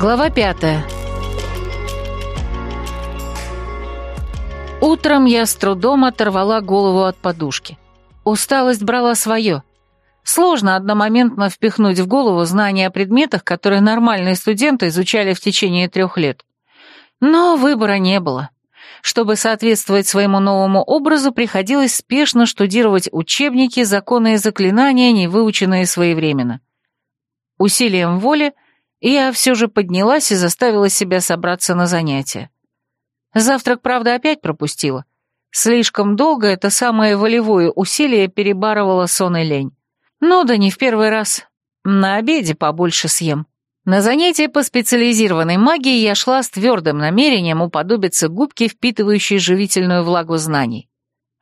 Глава пятая. Утром я с трудом оторвала голову от подушки. Усталость брала свое. Сложно одномоментно впихнуть в голову знания о предметах, которые нормальные студенты изучали в течение трех лет. Но выбора не было. Чтобы соответствовать своему новому образу, приходилось спешно штудировать учебники, законы и заклинания, не выученные своевременно. Усилием воли – я все же поднялась и заставила себя собраться на занятия. Завтрак, правда, опять пропустила. Слишком долго это самое волевое усилие перебарывало сон и лень. Ну да не в первый раз. На обеде побольше съем. На занятие по специализированной магии я шла с твердым намерением уподобиться губке, впитывающей живительную влагу знаний.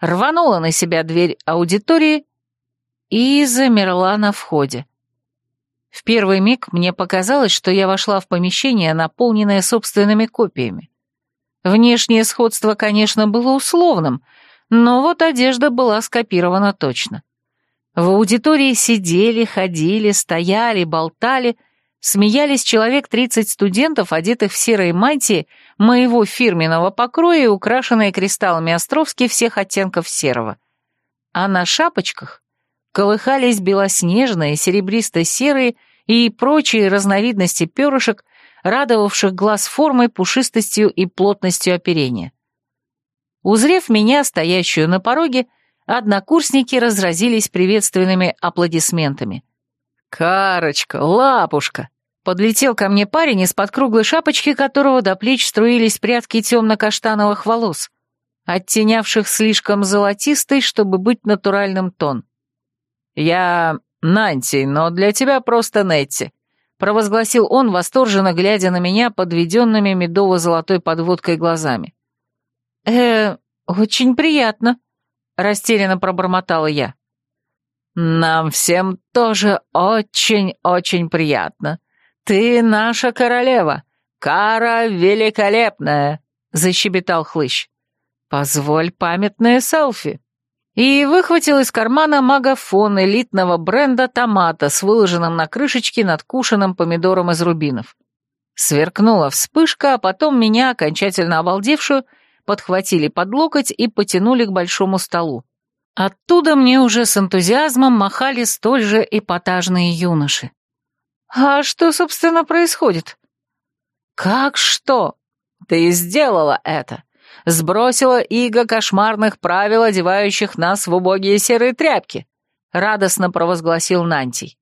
Рванула на себя дверь аудитории и замерла на входе. В первый миг мне показалось, что я вошла в помещение, наполненное собственными копиями. Внешнее сходство, конечно, было условным, но вот одежда была скопирована точно. В аудитории сидели, ходили, стояли, болтали, смеялись человек 30 студентов, одетых в серые мантии моего фирменного покроя и украшенные кристаллами Островски всех оттенков серого. А на шапочках колыхались белоснежные, серебристо-серые и прочие разновидности перышек, радовавших глаз формой, пушистостью и плотностью оперения. Узрев меня, стоящую на пороге, однокурсники разразились приветственными аплодисментами. «Карочка, лапушка!» Подлетел ко мне парень из-под круглой шапочки, которого до плеч струились прядки темно-каштановых волос, оттенявших слишком золотистый, чтобы быть натуральным тон. «Я Нанти, но для тебя просто Нетти», — провозгласил он, восторженно глядя на меня подведенными медово-золотой подводкой глазами. «Э, очень приятно», — растерянно пробормотала я. «Нам всем тоже очень-очень приятно. Ты наша королева, Кара Великолепная», — защебетал хлыщ. «Позволь памятное селфи» и выхватил из кармана магафон элитного бренда томата с выложенным на крышечке надкушенным помидором из рубинов. Сверкнула вспышка, а потом меня, окончательно обалдевшую, подхватили под локоть и потянули к большому столу. Оттуда мне уже с энтузиазмом махали столь же эпатажные юноши. «А что, собственно, происходит?» «Как что? Ты сделала это!» Сбросила иго кошмарных правил, одевающих нас в убогие серые тряпки», — радостно провозгласил Нантий.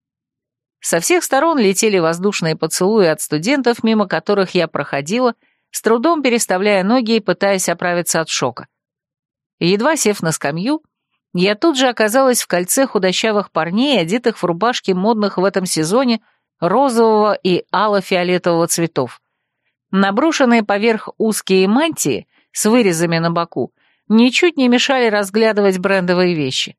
Со всех сторон летели воздушные поцелуи от студентов, мимо которых я проходила, с трудом переставляя ноги и пытаясь оправиться от шока. Едва сев на скамью, я тут же оказалась в кольце худощавых парней, одетых в рубашки модных в этом сезоне розового и ало-фиолетового цветов. Наброшенные поверх узкие мантии с вырезами на боку ничуть не мешали разглядывать брендовые вещи.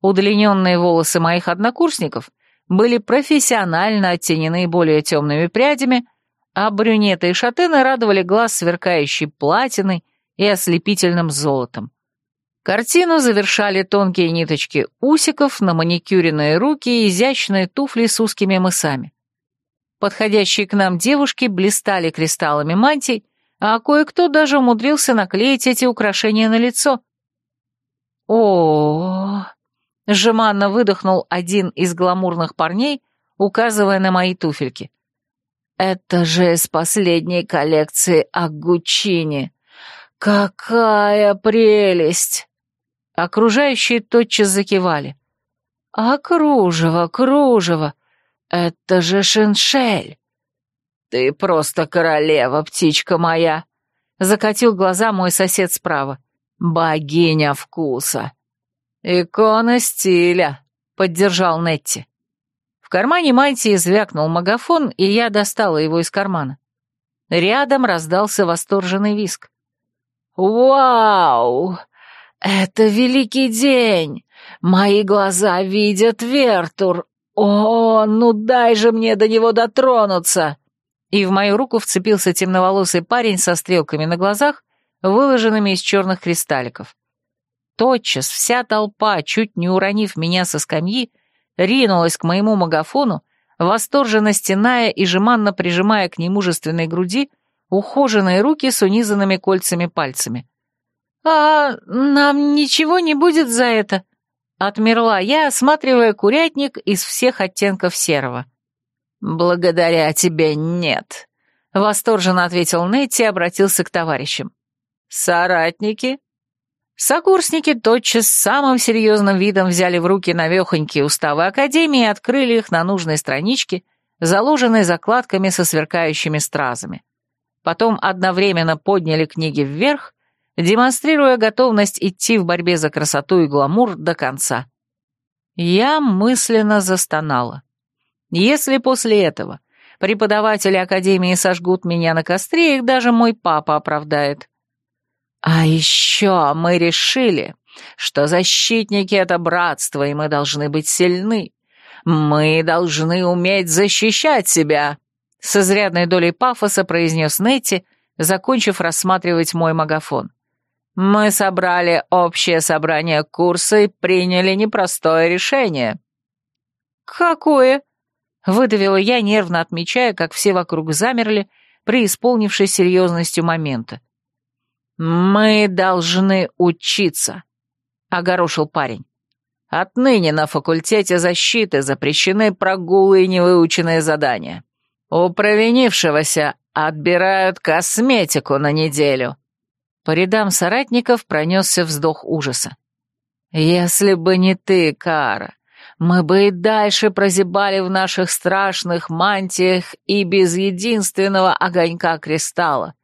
Удлиненные волосы моих однокурсников были профессионально оттенены более темными прядями, а брюнеты и шатены радовали глаз сверкающей платиной и ослепительным золотом. Картину завершали тонкие ниточки усиков, на маникюренные руки и изящные туфли с узкими мысами. Подходящие к нам девушки блистали кристаллами мантий, а кое-кто даже умудрился наклеить эти украшения на лицо. о, жеманно выдохнул один из гламурных парней, указывая на мои туфельки. «Это же из последней коллекции Агучини! Какая прелесть!» Окружающие тотчас закивали. «А кружево, кружево! Это же шиншель!» «Ты просто королева, птичка моя!» — закатил глаза мой сосед справа. «Богиня вкуса!» «Икона стиля!» — поддержал Нетти. В кармане мантии звякнул магафон, и я достала его из кармана. Рядом раздался восторженный виск. «Вау! Это великий день! Мои глаза видят Вертур! О, ну дай же мне до него дотронуться!» И в мою руку вцепился темноволосый парень со стрелками на глазах, выложенными из черных кристалликов. Тотчас вся толпа, чуть не уронив меня со скамьи, ринулась к моему магафону, восторженно стеная и жеманно прижимая к немужественной груди ухоженные руки с унизанными кольцами пальцами. «А нам ничего не будет за это?» — отмерла я, осматривая курятник из всех оттенков серого. «Благодаря тебе нет», — восторженно ответил Нетти и обратился к товарищам. «Соратники?» Сокурсники тотчас самым серьезным видом взяли в руки навехонькие уставы Академии и открыли их на нужной страничке, заложенной закладками со сверкающими стразами. Потом одновременно подняли книги вверх, демонстрируя готовность идти в борьбе за красоту и гламур до конца. Я мысленно застонала. Если после этого преподаватели Академии сожгут меня на костре, их даже мой папа оправдает. А еще мы решили, что защитники — это братство, и мы должны быть сильны. Мы должны уметь защищать себя, — с изрядной долей пафоса произнес Нетти, закончив рассматривать мой магафон. Мы собрали общее собрание курса и приняли непростое решение. «Какое?» — выдавила я, нервно отмечая, как все вокруг замерли, преисполнившись серьезностью момента. «Мы должны учиться», — огорошил парень. «Отныне на факультете защиты запрещены прогулы и невыученные задания. У провинившегося отбирают косметику на неделю». По рядам соратников пронесся вздох ужаса. «Если бы не ты, Кара, мы бы и дальше прозябали в наших страшных мантиях и без единственного огонька кристалла.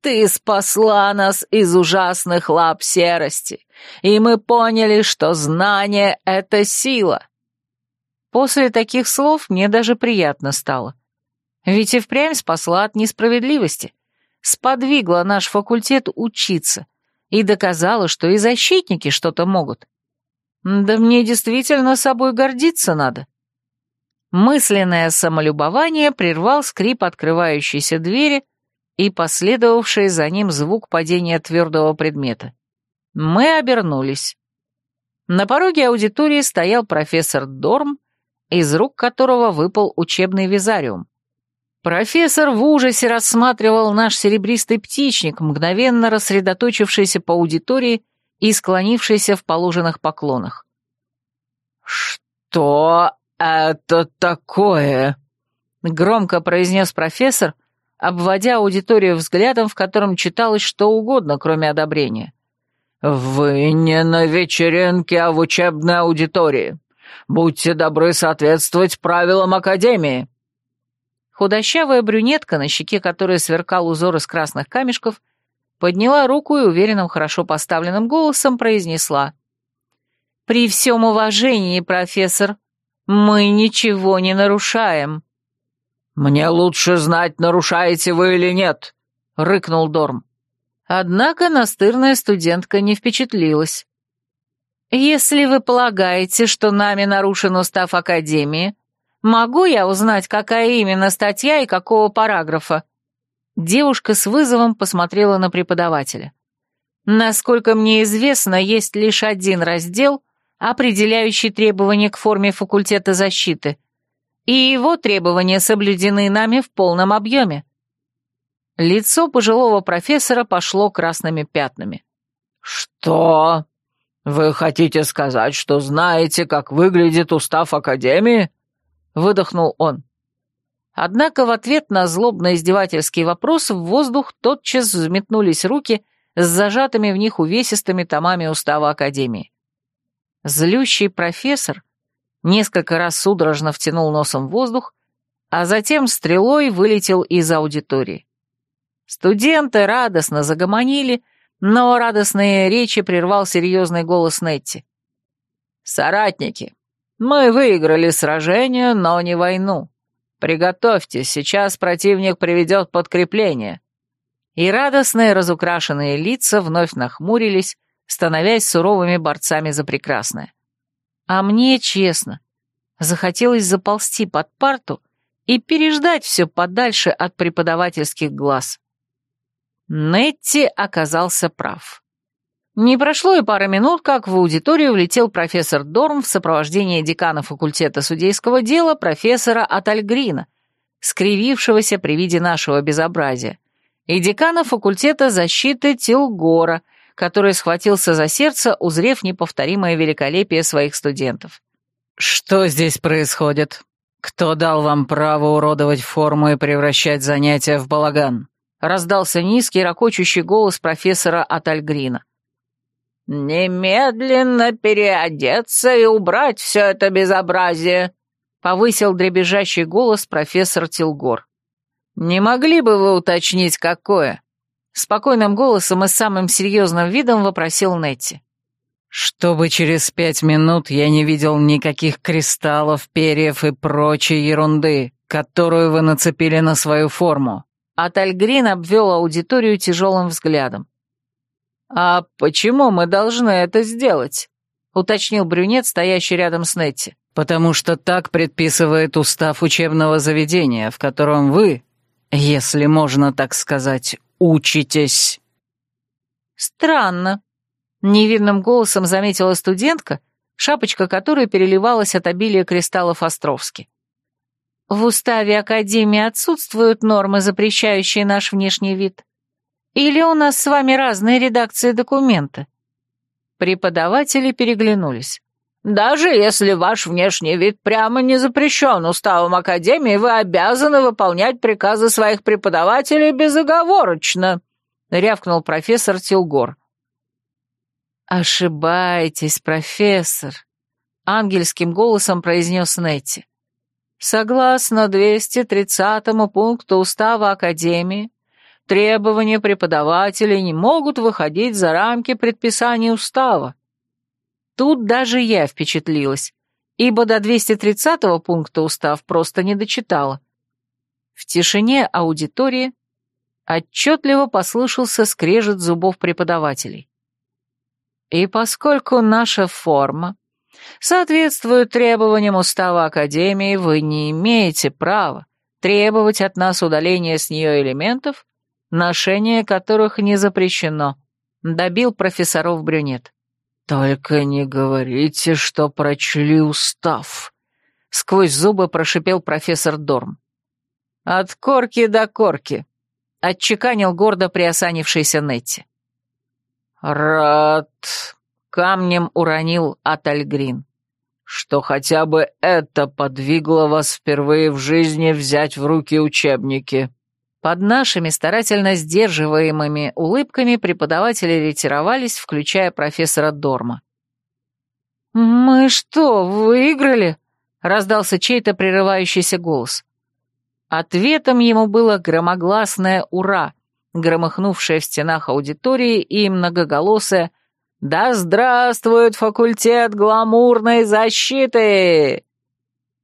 Ты спасла нас из ужасных лап серости, и мы поняли, что знание — это сила. После таких слов мне даже приятно стало. Ведь и впрямь спасла от несправедливости, сподвигла наш факультет учиться и доказала, что и защитники что-то могут. Да мне действительно собой гордиться надо. Мысленное самолюбование прервал скрип открывающейся двери, и последовавший за ним звук падения твердого предмета. Мы обернулись. На пороге аудитории стоял профессор Дорм, из рук которого выпал учебный визариум. Профессор в ужасе рассматривал наш серебристый птичник, мгновенно рассредоточившийся по аудитории и склонившийся в положенных поклонах. «Что это такое?» — громко произнес профессор, обводя аудиторию взглядом, в котором читалось что угодно, кроме одобрения. «Вы не на вечеринке, а в учебной аудитории. Будьте добры соответствовать правилам Академии». Худощавая брюнетка, на щеке которой сверкал узор из красных камешков, подняла руку и уверенным, хорошо поставленным голосом произнесла. «При всем уважении, профессор, мы ничего не нарушаем». «Мне лучше знать, нарушаете вы или нет», — рыкнул Дорм. Однако настырная студентка не впечатлилась. «Если вы полагаете, что нами нарушен устав Академии, могу я узнать, какая именно статья и какого параграфа?» Девушка с вызовом посмотрела на преподавателя. «Насколько мне известно, есть лишь один раздел, определяющий требования к форме факультета защиты, и его требования соблюдены нами в полном объеме. Лицо пожилого профессора пошло красными пятнами. «Что? Вы хотите сказать, что знаете, как выглядит устав Академии?» — выдохнул он. Однако в ответ на злобно-издевательский вопрос в воздух тотчас взметнулись руки с зажатыми в них увесистыми томами устава Академии. Злющий профессор несколько раз судорожно втянул носом воздух, а затем стрелой вылетел из аудитории. Студенты радостно загомонили, но радостные речи прервал серьезный голос Нетти. «Соратники, мы выиграли сражение, но не войну. Приготовьтесь, сейчас противник приведет подкрепление». И радостные разукрашенные лица вновь нахмурились, становясь суровыми борцами за прекрасное. А мне, честно, захотелось заползти под парту и переждать все подальше от преподавательских глаз. Нетти оказался прав. Не прошло и пары минут, как в аудиторию влетел профессор Дорм в сопровождении декана факультета судейского дела профессора Атальгрина, скривившегося при виде нашего безобразия, и декана факультета защиты Тилгора, который схватился за сердце, узрев неповторимое великолепие своих студентов. «Что здесь происходит? Кто дал вам право уродовать форму и превращать занятия в балаган?» раздался низкий, ракочущий голос профессора Атальгрина. «Немедленно переодеться и убрать все это безобразие», — повысил дребезжащий голос профессор Тилгор. «Не могли бы вы уточнить, какое?» Спокойным голосом и самым серьезным видом вопросил Нетти. «Чтобы через пять минут я не видел никаких кристаллов, перьев и прочей ерунды, которую вы нацепили на свою форму». Атальгрин обвел аудиторию тяжелым взглядом. «А почему мы должны это сделать?» — уточнил брюнет, стоящий рядом с Нетти. «Потому что так предписывает устав учебного заведения, в котором вы, если можно так сказать, учитесь». «Странно», — невинным голосом заметила студентка, шапочка которой переливалась от обилия кристаллов Островски. «В уставе Академии отсутствуют нормы, запрещающие наш внешний вид. Или у нас с вами разные редакции документа?» Преподаватели переглянулись. «Даже если ваш внешний вид прямо не запрещен уставом Академии, вы обязаны выполнять приказы своих преподавателей безоговорочно», — рявкнул профессор Тилгор. «Ошибаетесь, профессор», — ангельским голосом произнес Нетти. «Согласно 230 пункту Устава Академии, требования преподавателей не могут выходить за рамки предписаний устава. Тут даже я впечатлилась, ибо до 230-го пункта устав просто не дочитала. В тишине аудитории отчетливо послышался скрежет зубов преподавателей. И поскольку наша форма соответствует требованиям устава Академии, вы не имеете права требовать от нас удаления с нее элементов, ношение которых не запрещено», — добил профессоров брюнет. «Только не говорите, что прочли устав», — сквозь зубы прошипел профессор Дорм. «От корки до корки», — отчеканил гордо приосанившийся Нетти. «Рад», — камнем уронил Атальгрин, «что хотя бы это подвигло вас впервые в жизни взять в руки учебники». Под нашими старательно сдерживаемыми улыбками преподаватели ретировались, включая профессора Дорма. «Мы что, выиграли?» — раздался чей-то прерывающийся голос. Ответом ему было громогласное «Ура!», громыхнувшее в стенах аудитории и многоголосое «Да здравствует факультет гламурной защиты!»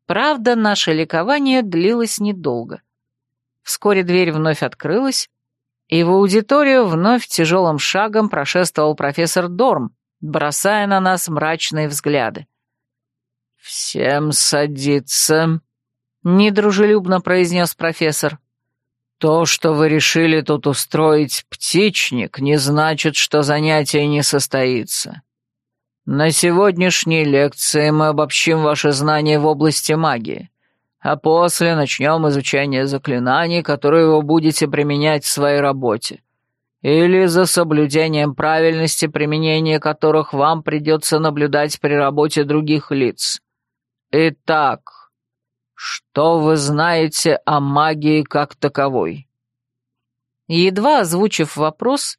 Правда, наше ликование длилось недолго. Вскоре дверь вновь открылась, и в аудиторию вновь тяжелым шагом прошествовал профессор Дорм, бросая на нас мрачные взгляды. «Всем садиться», — недружелюбно произнес профессор. «То, что вы решили тут устроить птичник, не значит, что занятие не состоится. На сегодняшней лекции мы обобщим ваши знания в области магии а после начнем изучение заклинаний, которые вы будете применять в своей работе, или за соблюдением правильности применения которых вам придется наблюдать при работе других лиц. Итак, что вы знаете о магии как таковой?» Едва озвучив вопрос,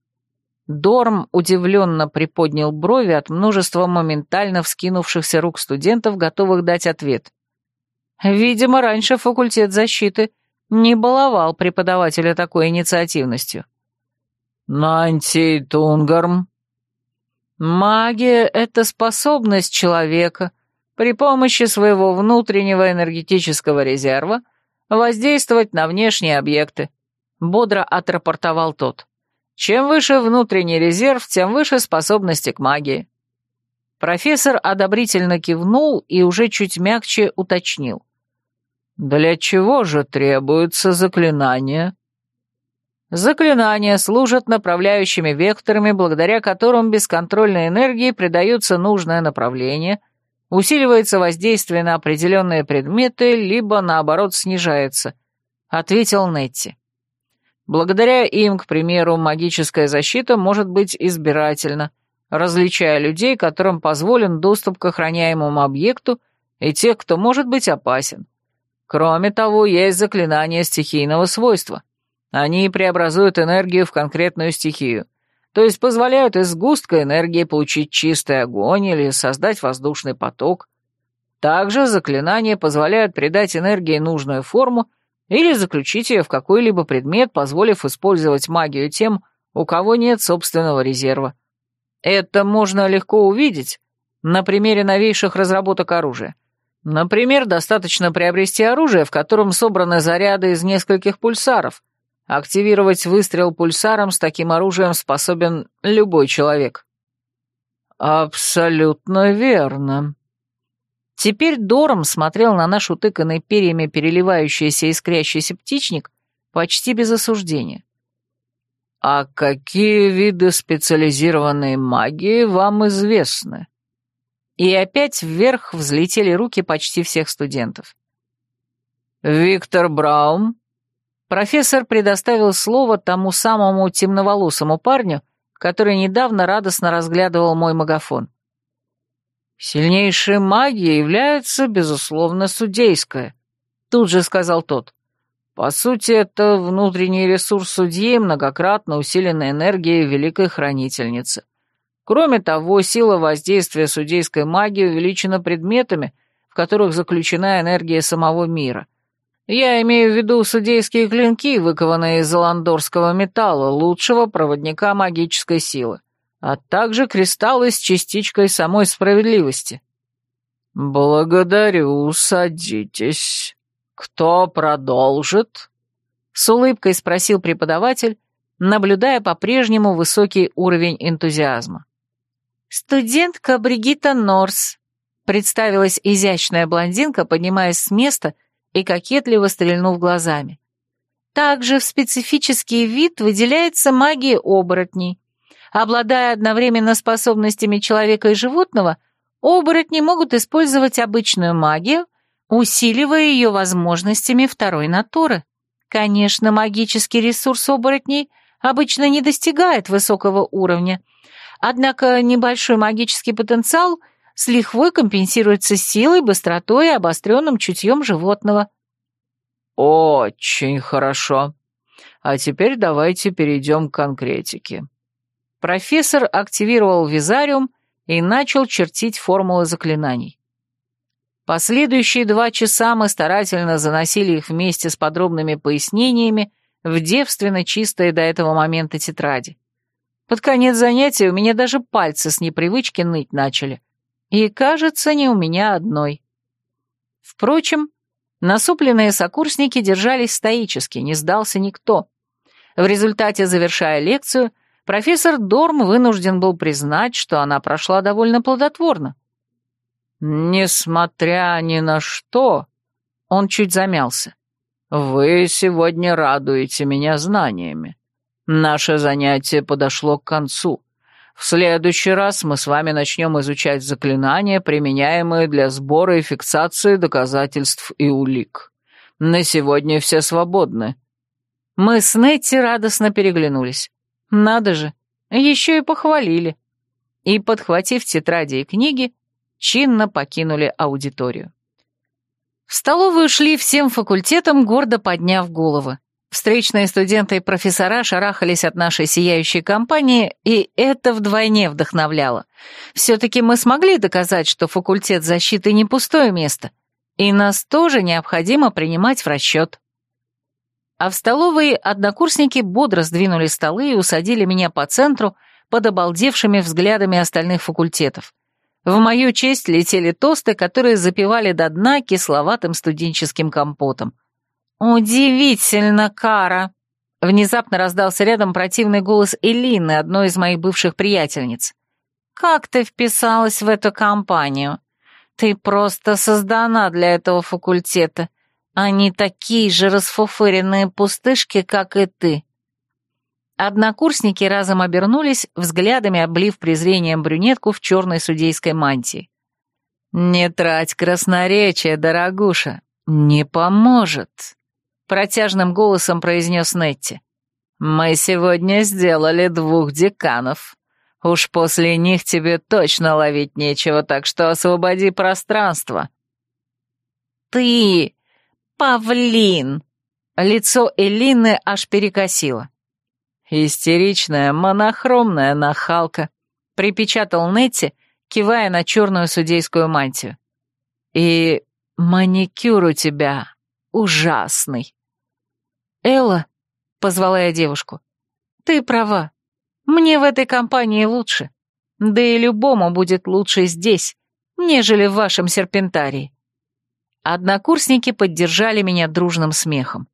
Дорм удивленно приподнял брови от множества моментально вскинувшихся рук студентов, готовых дать ответ. Видимо, раньше факультет защиты не баловал преподавателя такой инициативностью. «Нанти Тунгарм?» «Магия — это способность человека при помощи своего внутреннего энергетического резерва воздействовать на внешние объекты», — бодро отрапортовал тот. «Чем выше внутренний резерв, тем выше способности к магии». Профессор одобрительно кивнул и уже чуть мягче уточнил. Для чего же требуется заклинание? Заклинания служат направляющими векторами, благодаря которым бесконтрольной энергии придается нужное направление, усиливается воздействие на определенные предметы, либо, наоборот, снижается, — ответил Нетти. Благодаря им, к примеру, магическая защита может быть избирательна, различая людей, которым позволен доступ к охраняемому объекту, и тех, кто может быть опасен. Кроме того, есть заклинания стихийного свойства — они преобразуют энергию в конкретную стихию, то есть позволяют из сгустка энергии получить чистый огонь или создать воздушный поток. Также заклинания позволяют придать энергии нужную форму или заключить ее в какой-либо предмет, позволив использовать магию тем, у кого нет собственного резерва. Это можно легко увидеть на примере новейших разработок оружия. Например, достаточно приобрести оружие, в котором собраны заряды из нескольких пульсаров, Активировать выстрел пульсаром с таким оружием способен любой человек. Абсолютно верно. Теперь Дором смотрел на наш утыканный перьями переливающийся искрящийся птичник почти без осуждения. «А какие виды специализированной магии вам известны?» И опять вверх взлетели руки почти всех студентов. «Виктор Браум?» профессор предоставил слово тому самому темноволосому парню, который недавно радостно разглядывал мой магафон. «Сильнейшей магией является, безусловно, судейская», — тут же сказал тот. «По сути, это внутренний ресурс судьи, многократно усиленная энергией Великой Хранительницы. Кроме того, сила воздействия судейской магии увеличена предметами, в которых заключена энергия самого мира. Я имею в виду судейские клинки, выкованные из заландорского металла, лучшего проводника магической силы, а также кристаллы с частичкой самой справедливости. «Благодарю, садитесь. Кто продолжит?» С улыбкой спросил преподаватель, наблюдая по-прежнему высокий уровень энтузиазма. «Студентка Бригитта Норс», — представилась изящная блондинка, поднимаясь с места и кокетливо стрельнув глазами. Также в специфический вид выделяется магия оборотней. Обладая одновременно способностями человека и животного, оборотни могут использовать обычную магию, усиливая ее возможностями второй натуры. Конечно, магический ресурс оборотней обычно не достигает высокого уровня, однако небольшой магический потенциал – с лихвой компенсируется силой, быстротой и обостренным чутьем животного. Очень хорошо. А теперь давайте перейдем к конкретике. Профессор активировал визариум и начал чертить формулы заклинаний. Последующие два часа мы старательно заносили их вместе с подробными пояснениями в девственно чистые до этого момента тетради. Под конец занятия у меня даже пальцы с непривычки ныть начали. И, кажется, не у меня одной. Впрочем, насупленные сокурсники держались стоически, не сдался никто. В результате, завершая лекцию, профессор Дорм вынужден был признать, что она прошла довольно плодотворно. «Несмотря ни на что...» Он чуть замялся. «Вы сегодня радуете меня знаниями. Наше занятие подошло к концу. В следующий раз мы с вами начнем изучать заклинания, применяемые для сбора и фиксации доказательств и улик. На сегодня все свободны». Мы с Нетти радостно переглянулись. Надо же, еще и похвалили. И, подхватив тетради и книги, чинно покинули аудиторию. В столовую шли всем факультетом, гордо подняв головы. Встречные студенты и профессора шарахались от нашей сияющей компании, и это вдвойне вдохновляло. Все-таки мы смогли доказать, что факультет защиты не пустое место, и нас тоже необходимо принимать в расчет. А в столовой однокурсники бодро сдвинули столы и усадили меня по центру под обалдевшими взглядами остальных факультетов. В мою честь летели тосты, которые запивали до дна кисловатым студенческим компотом. «Удивительно, Кара!» Внезапно раздался рядом противный голос Элины, одной из моих бывших приятельниц. «Как ты вписалась в эту компанию? Ты просто создана для этого факультета. Они такие же расфуфыренные пустышки, как и ты». Однокурсники разом обернулись, взглядами облив презрением брюнетку в черной судейской мантии. «Не трать красноречие, дорогуша, не поможет», — протяжным голосом произнес Нетти. «Мы сегодня сделали двух деканов. Уж после них тебе точно ловить нечего, так что освободи пространство». «Ты, павлин!» Лицо Элины аж перекосило. «Истеричная, монохромная нахалка», — припечатал Нетти, кивая на черную судейскую мантию. «И маникюр у тебя ужасный». «Элла», — позвала я девушку, — «ты права. Мне в этой компании лучше. Да и любому будет лучше здесь, нежели в вашем серпентарии». Однокурсники поддержали меня дружным смехом.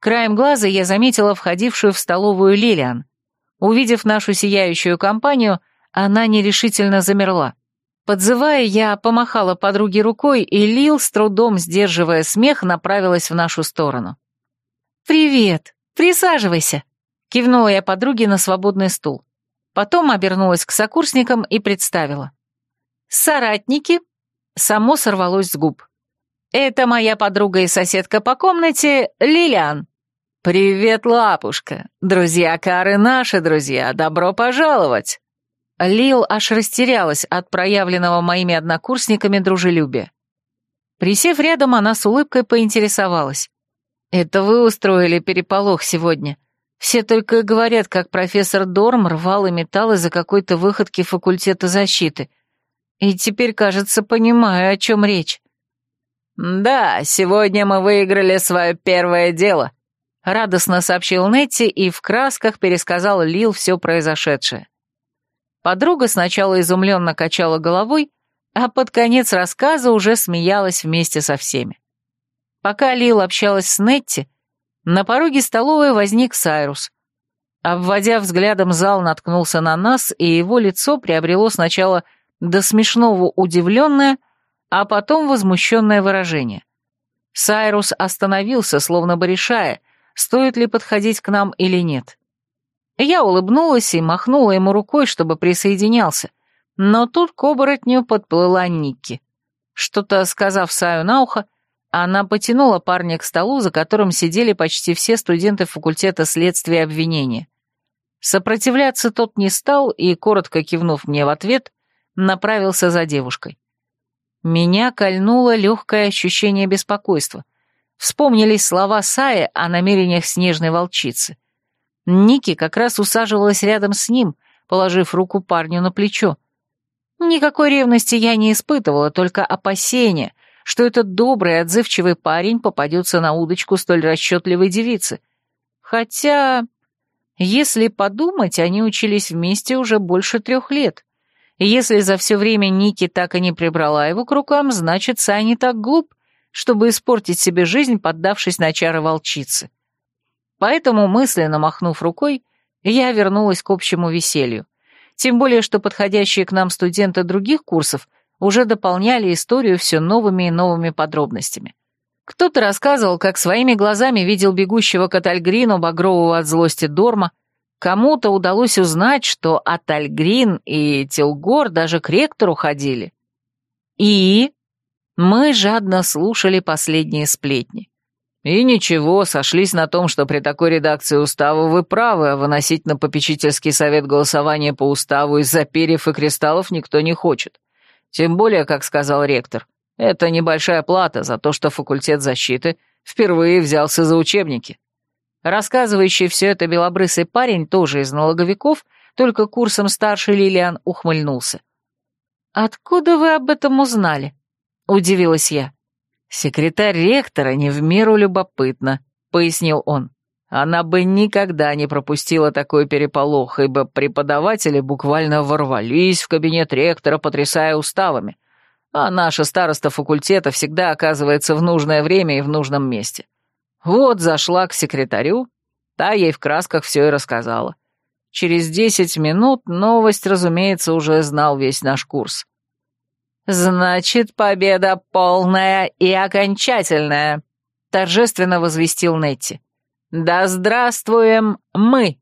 Краем глаза я заметила входившую в столовую Лилиан. Увидев нашу сияющую компанию, она нерешительно замерла. Подзывая, я помахала подруге рукой, и Лил, с трудом сдерживая смех, направилась в нашу сторону. «Привет! Присаживайся!» — кивнула я подруге на свободный стул. Потом обернулась к сокурсникам и представила. «Соратники!» — само сорвалось с губ. «Это моя подруга и соседка по комнате Лилиан». «Привет, лапушка! Друзья Кары наши друзья, добро пожаловать!» Лил аж растерялась от проявленного моими однокурсниками дружелюбия. Присев рядом, она с улыбкой поинтересовалась. «Это вы устроили переполох сегодня? Все только и говорят, как профессор Дорм рвал и металл из-за какой-то выходки факультета защиты. И теперь, кажется, понимаю, о чем речь». «Да, сегодня мы выиграли свое первое дело», — радостно сообщил Нетти и в красках пересказал Лил все произошедшее. Подруга сначала изумленно качала головой, а под конец рассказа уже смеялась вместе со всеми. Пока Лил общалась с Нетти, на пороге столовой возник Сайрус. Обводя взглядом зал, наткнулся на нас, и его лицо приобрело сначала до смешного удивленное, а потом возмущенное выражение. Сайрус остановился, словно бы решая, стоит ли подходить к нам или нет. Я улыбнулась и махнула ему рукой, чтобы присоединялся, но тут к оборотню подплыла Никки. Что-то сказав Саю на ухо, она потянула парня к столу, за которым сидели почти все студенты факультета следствия и обвинения. Сопротивляться тот не стал и, коротко кивнув мне в ответ, направился за девушкой. Меня кольнуло легкое ощущение беспокойства. Вспомнились слова Сая о намерениях снежной волчицы. Ники как раз усаживалась рядом с ним, положив руку парню на плечо. Никакой ревности я не испытывала, только опасения, что этот добрый отзывчивый парень попадется на удочку столь расчетливой девицы. Хотя, если подумать, они учились вместе уже больше трех лет. И если за все время Ники так и не прибрала его к рукам, значит, Сай не так глуп, чтобы испортить себе жизнь, поддавшись на чары волчицы. Поэтому, мысленно махнув рукой, я вернулась к общему веселью. Тем более, что подходящие к нам студенты других курсов уже дополняли историю все новыми и новыми подробностями. Кто-то рассказывал, как своими глазами видел бегущего к Атальгрину багрового от злости Дорма, кому-то удалось узнать, что Атальгрин и Телгор даже к ректору ходили. И мы жадно слушали последние сплетни. И ничего, сошлись на том, что при такой редакции устава вы правы, а выносить на попечительский совет голосование по уставу из-за перьев и кристаллов никто не хочет. Тем более, как сказал ректор, это небольшая плата за то, что факультет защиты впервые взялся за учебники. Рассказывающий все это белобрысый парень, тоже из налоговиков, только курсом старше Лилиан, ухмыльнулся. «Откуда вы об этом узнали?» — удивилась я. «Секретарь ректора не в меру любопытна», — пояснил он. «Она бы никогда не пропустила такой переполох, ибо преподаватели буквально ворвались в кабинет ректора, потрясая уставами, а наша староста факультета всегда оказывается в нужное время и в нужном месте. Вот зашла к секретарю, та ей в красках все и рассказала. Через десять минут новость, разумеется, уже знал весь наш курс. «Значит, победа полная и окончательная», — торжественно возвестил Нетти. «Да здравствуем мы!»